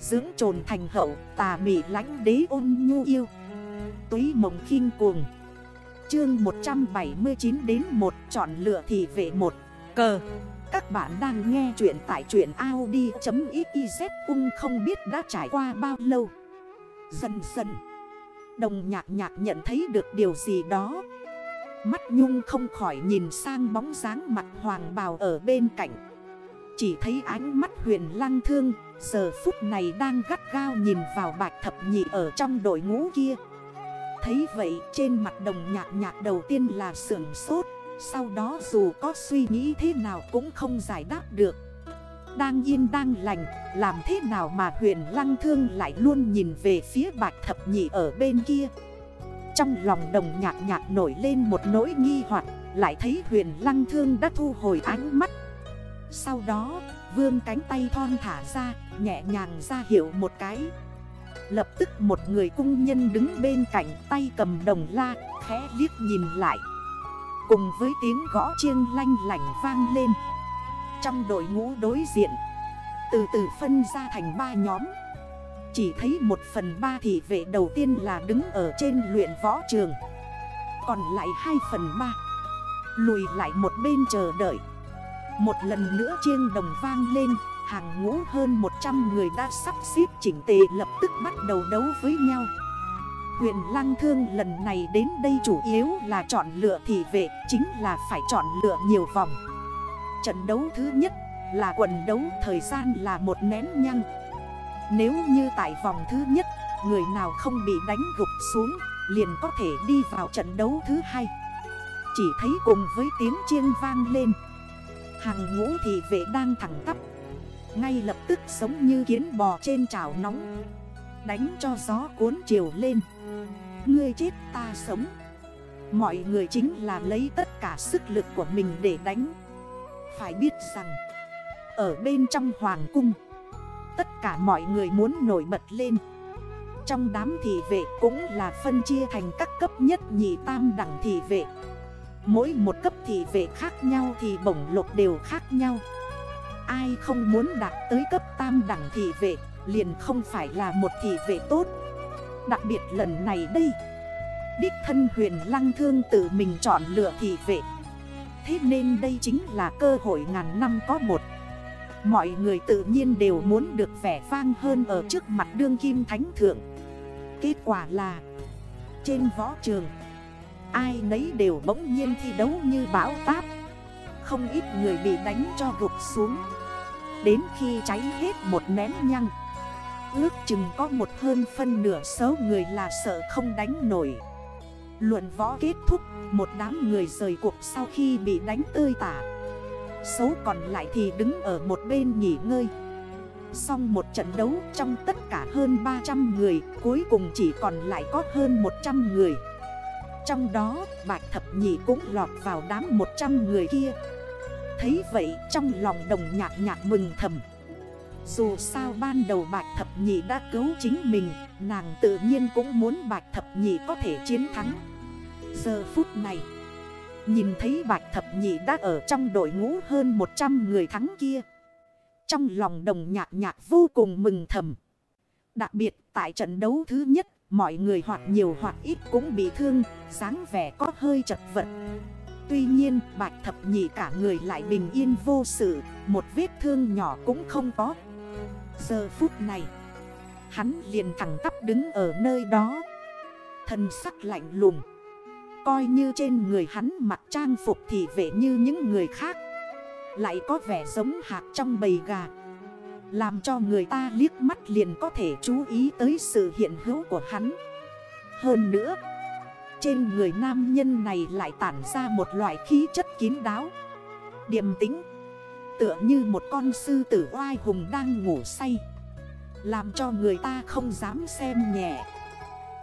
Dưỡng trồn thành hậu, tà mị lánh đế ôn nhu yêu. Túy mộng khinh cuồng. Chương 179 đến 1 chọn lựa thì vệ 1 Cờ. Các bạn đang nghe chuyện tại chuyện Audi.xyz ung không biết đã trải qua bao lâu. Dần dần, Đồng nhạc nhạc nhận thấy được điều gì đó. Mắt nhung không khỏi nhìn sang bóng dáng mặt hoàng bào ở bên cạnh. Chỉ thấy ánh mắt huyền lăng thương Giờ phút này đang gắt gao nhìn vào bạch thập nhị ở trong đội ngũ kia. Thấy vậy, trên mặt đồng nhạc nhạc đầu tiên là sưởng sốt. Sau đó dù có suy nghĩ thế nào cũng không giải đáp được. Đang yên đang lành, Làm thế nào mà huyền lăng thương lại luôn nhìn về phía bạch thập nhị ở bên kia? Trong lòng đồng nhạc nhạc nổi lên một nỗi nghi hoặc, Lại thấy huyền lăng thương đã thu hồi ánh mắt. Sau đó vương cánh tay thon thả ra, Nhẹ nhàng ra hiệu một cái. Lập tức một người cung nhân đứng bên cạnh tay cầm đồng la, Khẽ liếc nhìn lại. Cùng với tiếng gõ chiêng lanh lảnh vang lên. Trong đội ngũ đối diện, Từ từ phân ra thành ba nhóm. Chỉ thấy một phần ba thị vệ đầu tiên là đứng ở trên luyện võ trường. Còn lại hai phần ba, Lùi lại một bên chờ đợi. Một lần nữa chiêng đồng vang lên, Hàng ngũ hơn 100 người đã sắp xếp chỉnh tề lập tức bắt đầu đấu với nhau. Huyện Lăng Thương lần này đến đây chủ yếu là chọn lựa thị vệ, Chính là phải chọn lựa nhiều vòng. Trận đấu thứ nhất là quần đấu, thời gian là một nén nhăng Nếu như tại vòng thứ nhất, Người nào không bị đánh gục xuống, Liền có thể đi vào trận đấu thứ hai. Chỉ thấy cùng với tiếng chiêng vang lên Hàng ngũ thị vệ đang thẳng tắp. Ngay lập tức giống như kiến bò trên chảo nóng. Đánh cho gió cuốn chiều lên. Ngươi chết ta sống. Mọi người chính là lấy tất cả sức lực của mình để đánh. Phải biết rằng, Ở bên trong hoàng cung, Tất cả mọi người muốn nổi bật lên. Trong đám thị vệ cũng là phân chia thành các cấp nhất nhị tam đẳng thị vệ. Mỗi một cấp thị vệ khác nhau thì bổng lộc đều khác nhau. Ai không muốn đạt tới cấp tam đẳng thị vệ Liền không phải là một thị vệ tốt. Đặc biệt lần này đây, Đích thân huyền lăng thương tự mình chọn lựa thị vệ Thế nên đây chính là cơ hội ngàn năm có một. Mọi người tự nhiên đều muốn được vẻ vang hơn ở trước mặt đương kim thánh thượng. Kết quả là, Trên võ trường Ai nấy đều bỗng nhiên thi đấu như bão táp. Không ít người bị đánh cho gục xuống. Đến khi cháy hết một nén nhăng Ước chừng có một hơn phân nửa số người là sợ không đánh nổi. Luận võ kết thúc, Một đám người rời cuộc sau khi bị đánh tươi tả. Số còn lại thì đứng ở một bên nghỉ ngơi. Xong một trận đấu, trong tất cả hơn 300 người, Cuối cùng chỉ còn lại có hơn 100 người. Trong đó Bạch Thập Nhị cũng lọt vào đám 100 người kia. Thấy vậy, trong lòng đồng nhạc nhạc mừng thầm. Dù sao ban đầu bạch thập nhị đã cứu chính mình, Nàng tự nhiên cũng muốn bạch thập nhị có thể chiến thắng. Giờ phút này, Nhìn thấy bạch thập nhị đã ở trong đội ngũ hơn 100 người thắng kia, Trong lòng đồng nhạc nhạc vô cùng mừng thầm. Đặc biệt tại trận đấu thứ nhất Mọi người hoặc nhiều hoặc ít cũng bị thương, dáng vẻ có hơi chật vật. Tuy nhiên, bạch thập nhị cả người lại bình yên vô sự, Một vết thương nhỏ cũng không có. Giờ phút này, Hắn liền thẳng tắp đứng ở nơi đó. Thần sắc lạnh lùng, Coi như trên người hắn mặc trang phục thì vệ như những người khác. Lại có vẻ giống hạt trong bầy gà. Làm cho người ta liếc mắt liền có thể chú ý tới sự hiện hữu của hắn. Hơn nữa, trên người nam nhân này lại tản ra một loại khí chất kín đáo, Điềm tính Tựa như một con sư tử oai hùng đang ngủ say, Làm cho người ta không dám xem nhẹ.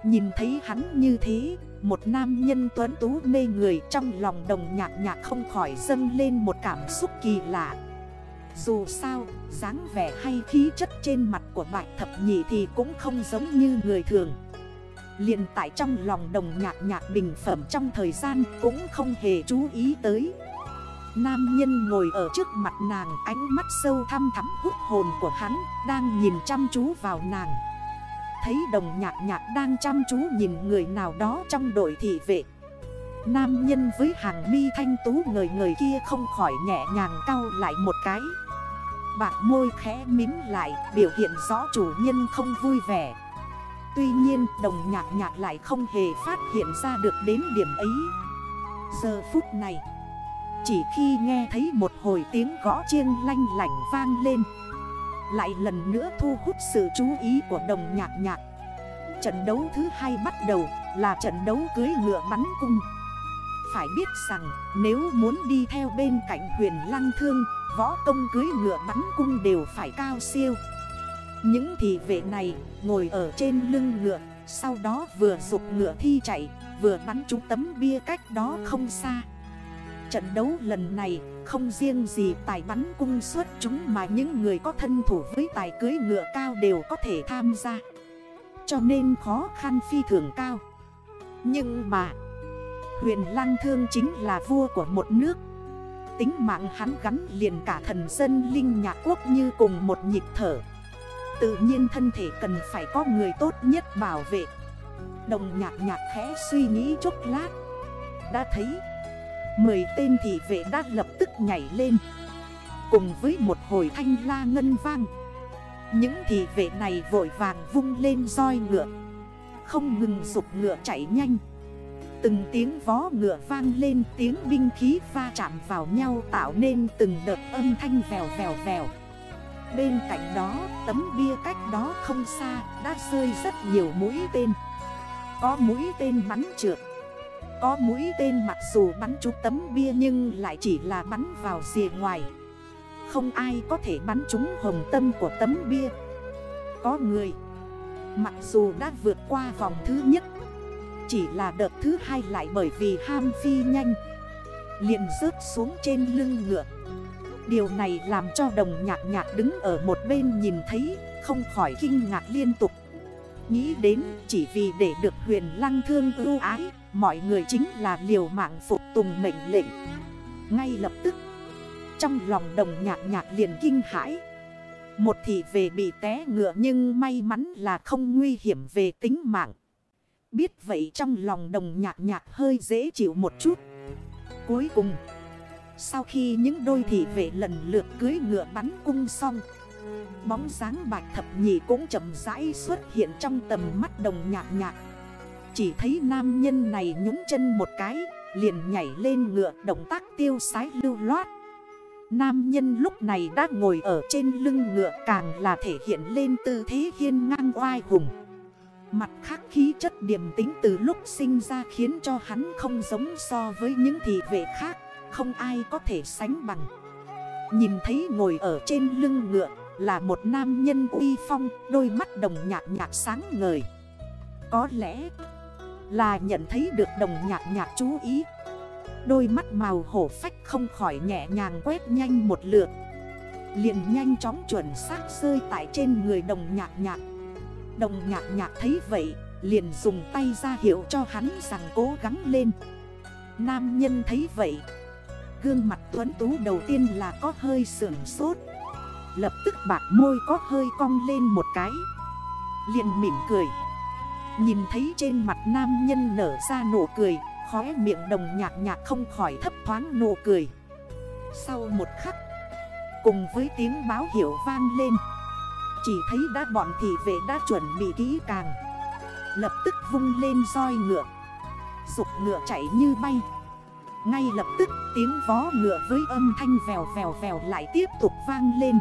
Nhìn thấy hắn như thế, Một nam nhân tuấn tú mê người Trong lòng đồng nhạc nhạc không khỏi dâng lên một cảm xúc kỳ lạ. Dù sao, dáng vẻ hay khí chất trên mặt của bạch thập nhị thì cũng không giống như người thường. Liền tại trong lòng đồng nhạc nhạc bình phẩm trong thời gian cũng không hề chú ý tới. Nam nhân ngồi ở trước mặt nàng Ánh mắt sâu thăm thắm hút hồn của hắn Đang nhìn chăm chú vào nàng. Thấy đồng nhạc nhạc đang chăm chú nhìn người nào đó trong đội thị vệ. Nam nhân với hàng mi thanh tú người người kia không khỏi nhẹ nhàng cau lại một cái. Bạc môi khẽ mím lại, biểu hiện rõ chủ nhân không vui vẻ. Tuy nhiên, đồng nhạc nhạc lại không hề phát hiện ra được đến điểm ấy. Giờ phút này, Chỉ khi nghe thấy một hồi tiếng gõ chiêng lanh lảnh vang lên, Lại lần nữa thu hút sự chú ý của đồng nhạc nhạc. Trận đấu thứ hai bắt đầu là trận đấu cưới ngựa bắn cung. Phải biết rằng, nếu muốn đi theo bên cạnh huyền lăng thương Võ công cưới ngựa bắn cung đều phải cao siêu. Những thị vệ này ngồi ở trên lưng ngựa, Sau đó vừa dục ngựa thi chạy, Vừa bắn trúng tấm bia cách đó không xa. Trận đấu lần này không riêng gì tài bắn cung suốt chúng Mà những người có thân thủ với tài cưới ngựa cao đều có thể tham gia. Cho nên khó khăn phi thường cao. Nhưng mà, Huyền Lăng Thương chính là vua của một nước. Tính mạng hắn gắn liền cả thần dân linh nhạc quốc như cùng một nhịp thở. Tự nhiên thân thể cần phải có người tốt nhất bảo vệ. Đồng nhạc nhạc khẽ suy nghĩ chốc lát. Đã thấy, Mười tên thị vệ đã lập tức nhảy lên. Cùng với một hồi thanh la ngân vang. Những thị vệ này vội vàng vung lên roi ngựa. Không ngừng dục ngựa chạy nhanh. Từng tiếng vó ngựa vang lên, tiếng binh khí va chạm vào nhau tạo nên từng đợt âm thanh vèo vèo vèo. Bên cạnh đó, tấm bia cách đó không xa, đã rơi rất nhiều mũi tên. Có mũi tên bắn trượt. Có mũi tên mặc dù bắn trúng tấm bia nhưng lại chỉ là bắn vào rìa ngoài. Không ai có thể bắn trúng hồng tâm của tấm bia. Có người, Mặc dù đã vượt qua vòng thứ nhất chỉ là đợt thứ hai lại bởi vì ham phi nhanh. Liền rớt xuống trên lưng ngựa. Điều này làm cho đồng nhạc nhạc đứng ở một bên nhìn thấy, Không khỏi kinh ngạc liên tục. Nghĩ đến chỉ vì để được huyền lăng thương ưu ái, Mọi người chính là liều mạng phục tùng mệnh lệnh. Ngay lập tức, Trong lòng đồng nhạc nhạc liền kinh hãi. Một thì về bị té ngựa nhưng may mắn là không nguy hiểm về tính mạng. Biết vậy trong lòng đồng nhạc nhạc hơi dễ chịu một chút. Cuối cùng, Sau khi những đôi thị vệ lần lượt cưới ngựa bắn cung xong, Bóng dáng bạch thập nhị cũng chậm rãi xuất hiện trong tầm mắt đồng nhạc nhạc. Chỉ thấy nam nhân này nhúng chân một cái, Liền nhảy lên ngựa, động tác tiêu sái lưu loát. Nam nhân lúc này đã ngồi ở trên lưng ngựa, càng là thể hiện lên tư thế hiên ngang oai hùng. Mặt khác khí chất điểm tính từ lúc sinh ra khiến cho hắn không giống so với những thị vệ khác, Không ai có thể sánh bằng. Nhìn thấy ngồi ở trên lưng ngựa là một nam nhân uy phong, Đôi mắt đồng nhạc nhạc sáng ngời. Có lẽ là nhận thấy được đồng nhạc nhạc chú ý. Đôi mắt màu hổ phách không khỏi nhẹ nhàng quét nhanh một lượt. Liền nhanh chóng chuẩn xác rơi tại trên người đồng nhạc nhạc. Đồng nhạc nhạc thấy vậy, Liền dùng tay ra hiệu cho hắn rằng cố gắng lên. Nam nhân thấy vậy, Gương mặt tuấn tú đầu tiên là có hơi sưởng sốt. Lập tức bạc môi có hơi cong lên một cái. Liền mỉm cười. Nhìn thấy trên mặt nam nhân nở ra nụ cười, Khóe miệng đồng nhạc nhạc không khỏi thấp thoáng nụ cười. Sau một khắc, Cùng với tiếng báo hiệu vang lên chỉ thấy đã bọn thị vệ đã chuẩn bị kỹ càng. Lập tức vung lên roi ngựa. Dục ngựa chạy như bay. Ngay lập tức tiếng vó ngựa với âm thanh vèo vèo vèo lại tiếp tục vang lên.